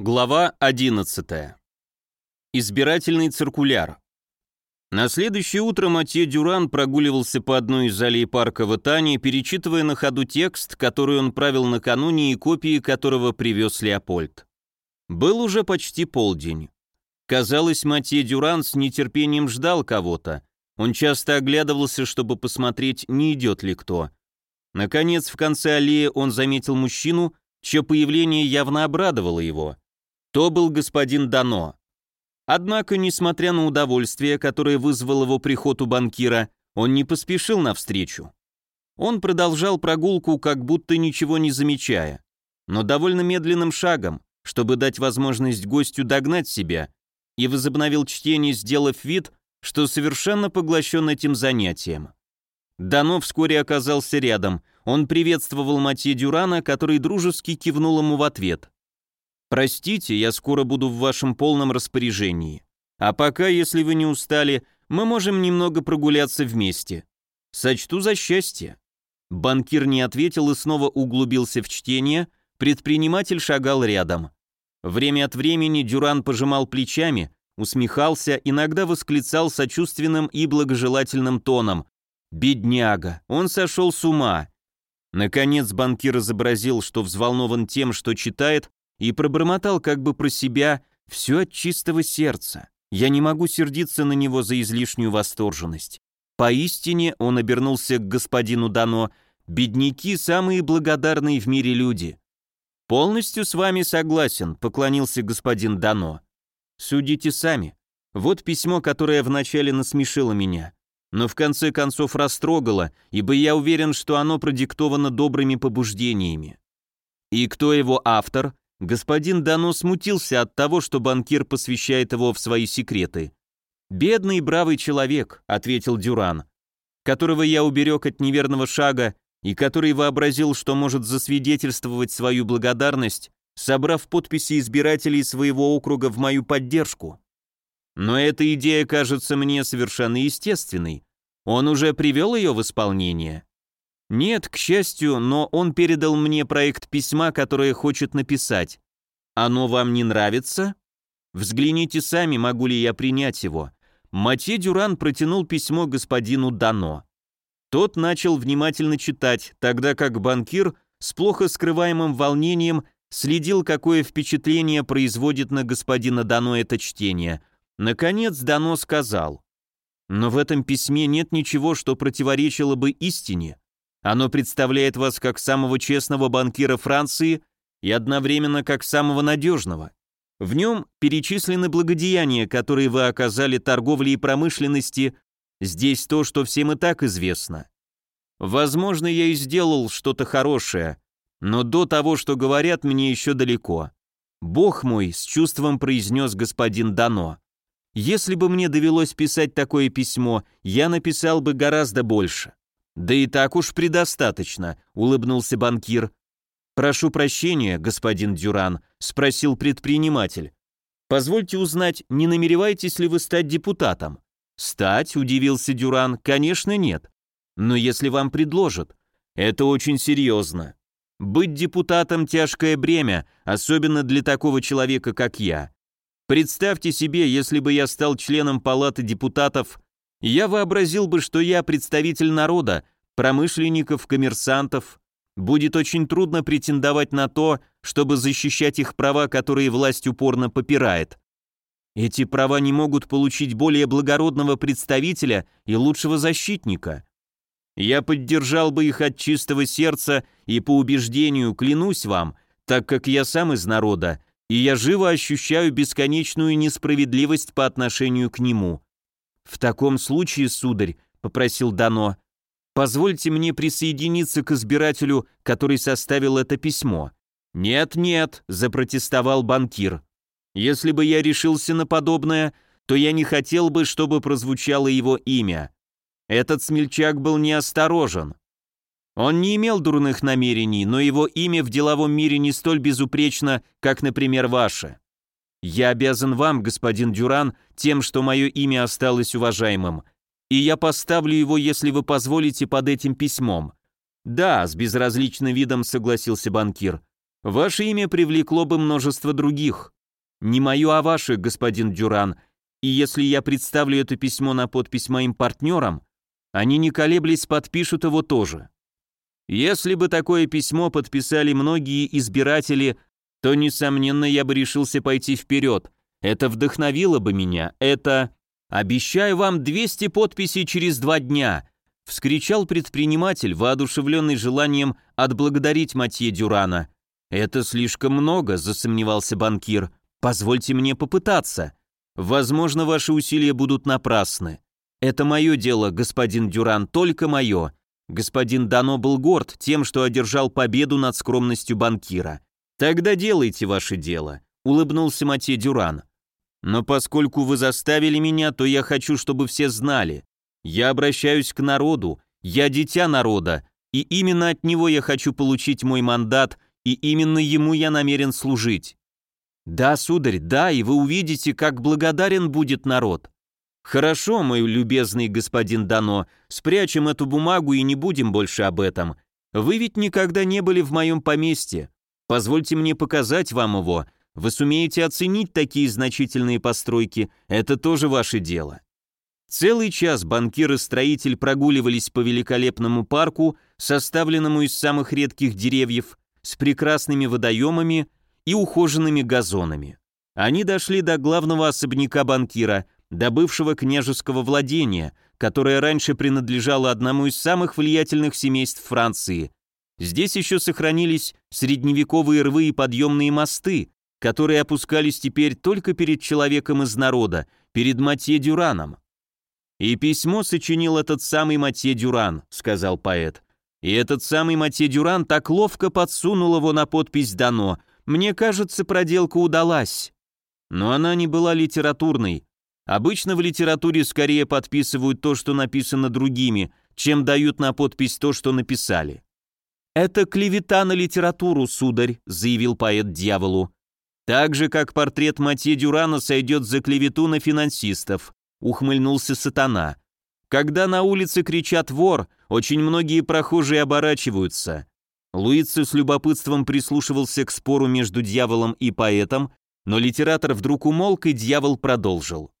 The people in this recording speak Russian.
Глава 11. Избирательный циркуляр. На следующее утро Матье Дюран прогуливался по одной из аллей парка в Итании, перечитывая на ходу текст, который он правил накануне и копии которого привез Леопольд. Был уже почти полдень. Казалось, Матье Дюран с нетерпением ждал кого-то. Он часто оглядывался, чтобы посмотреть, не идет ли кто. Наконец, в конце аллеи он заметил мужчину, чье появление явно обрадовало его. То был господин Дано. Однако, несмотря на удовольствие, которое вызвал его приход у банкира, он не поспешил навстречу. Он продолжал прогулку, как будто ничего не замечая, но довольно медленным шагом, чтобы дать возможность гостю догнать себя, и возобновил чтение, сделав вид, что совершенно поглощен этим занятием. Дано вскоре оказался рядом. Он приветствовал Матье Дюрана, который дружески кивнул ему в ответ. «Простите, я скоро буду в вашем полном распоряжении. А пока, если вы не устали, мы можем немного прогуляться вместе. Сочту за счастье». Банкир не ответил и снова углубился в чтение, предприниматель шагал рядом. Время от времени Дюран пожимал плечами, усмехался, иногда восклицал сочувственным и благожелательным тоном. «Бедняга, он сошел с ума». Наконец банкир изобразил, что взволнован тем, что читает, и пробормотал как бы про себя все от чистого сердца. Я не могу сердиться на него за излишнюю восторженность. Поистине он обернулся к господину Дано, бедняки самые благодарные в мире люди. Полностью с вами согласен, поклонился господин Дано. Судите сами. Вот письмо, которое вначале насмешило меня, но в конце концов растрогало, ибо я уверен, что оно продиктовано добрыми побуждениями. И кто его автор? Господин Дано смутился от того, что банкир посвящает его в свои секреты. «Бедный бравый человек», — ответил Дюран, «которого я уберег от неверного шага и который вообразил, что может засвидетельствовать свою благодарность, собрав подписи избирателей своего округа в мою поддержку. Но эта идея кажется мне совершенно естественной. Он уже привел ее в исполнение. Нет, к счастью, но он передал мне проект письма, которое хочет написать. Оно вам не нравится? Взгляните сами, могу ли я принять его. Матье Дюран протянул письмо господину Дано. Тот начал внимательно читать, тогда как банкир с плохо скрываемым волнением следил, какое впечатление производит на господина Дано это чтение. Наконец Дано сказал, «Но в этом письме нет ничего, что противоречило бы истине. Оно представляет вас как самого честного банкира Франции и одновременно как самого надежного. В нем перечислены благодеяния, которые вы оказали торговле и промышленности, здесь то, что всем и так известно. Возможно, я и сделал что-то хорошее, но до того, что говорят, мне еще далеко. Бог мой, с чувством произнес господин Дано. Если бы мне довелось писать такое письмо, я написал бы гораздо больше. «Да и так уж предостаточно», — улыбнулся банкир. «Прошу прощения, господин Дюран», — спросил предприниматель. «Позвольте узнать, не намереваетесь ли вы стать депутатом?» «Стать?» — удивился Дюран. «Конечно, нет. Но если вам предложат, это очень серьезно. Быть депутатом – тяжкое бремя, особенно для такого человека, как я. Представьте себе, если бы я стал членом палаты депутатов я вообразил бы, что я представитель народа, промышленников, коммерсантов. Будет очень трудно претендовать на то, чтобы защищать их права, которые власть упорно попирает. Эти права не могут получить более благородного представителя и лучшего защитника. Я поддержал бы их от чистого сердца и по убеждению, клянусь вам, так как я сам из народа, и я живо ощущаю бесконечную несправедливость по отношению к нему. «В таком случае, сударь», — попросил Дано, — «позвольте мне присоединиться к избирателю, который составил это письмо». «Нет-нет», — запротестовал банкир. «Если бы я решился на подобное, то я не хотел бы, чтобы прозвучало его имя. Этот смельчак был неосторожен. Он не имел дурных намерений, но его имя в деловом мире не столь безупречно, как, например, ваше. Я обязан вам, господин Дюран, тем, что мое имя осталось уважаемым, и я поставлю его, если вы позволите, под этим письмом». «Да», — с безразличным видом согласился банкир. Ваше имя привлекло бы множество других. Не мое, а ваше, господин Дюран, и если я представлю это письмо на подпись моим партнерам, они не колеблясь подпишут его тоже. Если бы такое письмо подписали многие избиратели, то, несомненно, я бы решился пойти вперед. Это вдохновило бы меня, это... «Обещаю вам 200 подписей через два дня», — вскричал предприниматель, воодушевленный желанием отблагодарить Матье Дюрана. «Это слишком много», — засомневался банкир. «Позвольте мне попытаться. Возможно, ваши усилия будут напрасны. Это мое дело, господин Дюран, только мое. Господин Дано был горд тем, что одержал победу над скромностью банкира. Тогда делайте ваше дело», — улыбнулся Матье Дюран. «Но поскольку вы заставили меня, то я хочу, чтобы все знали. Я обращаюсь к народу, я дитя народа, и именно от него я хочу получить мой мандат и именно ему я намерен служить. Да, сударь, да, и вы увидите, как благодарен будет народ. Хорошо, мой любезный господин Дано, спрячем эту бумагу и не будем больше об этом. Вы ведь никогда не были в моем поместье. Позвольте мне показать вам его. Вы сумеете оценить такие значительные постройки, это тоже ваше дело. Целый час банкир и строитель прогуливались по великолепному парку, составленному из самых редких деревьев, с прекрасными водоемами и ухоженными газонами. Они дошли до главного особняка банкира, до бывшего княжеского владения, которое раньше принадлежало одному из самых влиятельных семейств Франции. Здесь еще сохранились средневековые рвы и подъемные мосты, которые опускались теперь только перед человеком из народа, перед Матье Дюраном. «И письмо сочинил этот самый Матье Дюран», — сказал поэт. И этот самый Матье Дюран так ловко подсунул его на подпись «Дано». Мне кажется, проделка удалась. Но она не была литературной. Обычно в литературе скорее подписывают то, что написано другими, чем дают на подпись то, что написали. «Это клевета на литературу, сударь», — заявил поэт дьяволу. «Так же, как портрет Матье Дюрана сойдет за клевету на финансистов», — ухмыльнулся сатана. Когда на улице кричат «вор», очень многие прохожие оборачиваются. Луици с любопытством прислушивался к спору между дьяволом и поэтом, но литератор вдруг умолк, и дьявол продолжил.